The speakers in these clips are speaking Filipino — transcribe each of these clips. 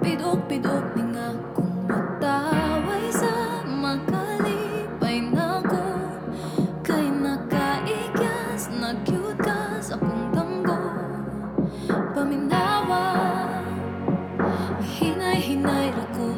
Pidok-pidok ni nga kung magtaway sa makalipay na ko Kay nakaigyas, nag-cute ka sa akong damgo Paminawa, hinay-hinay ra ko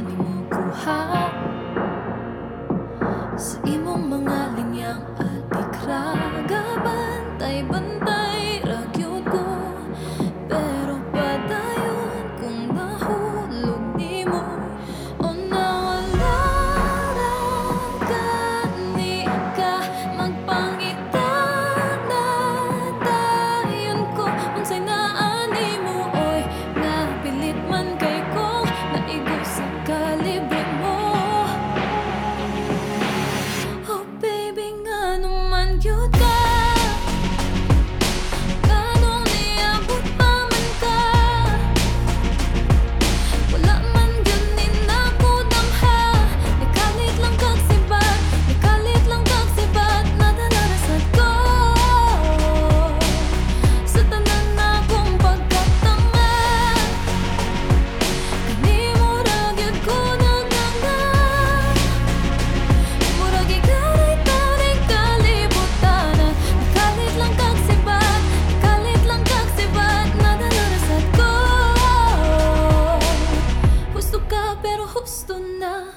gusto na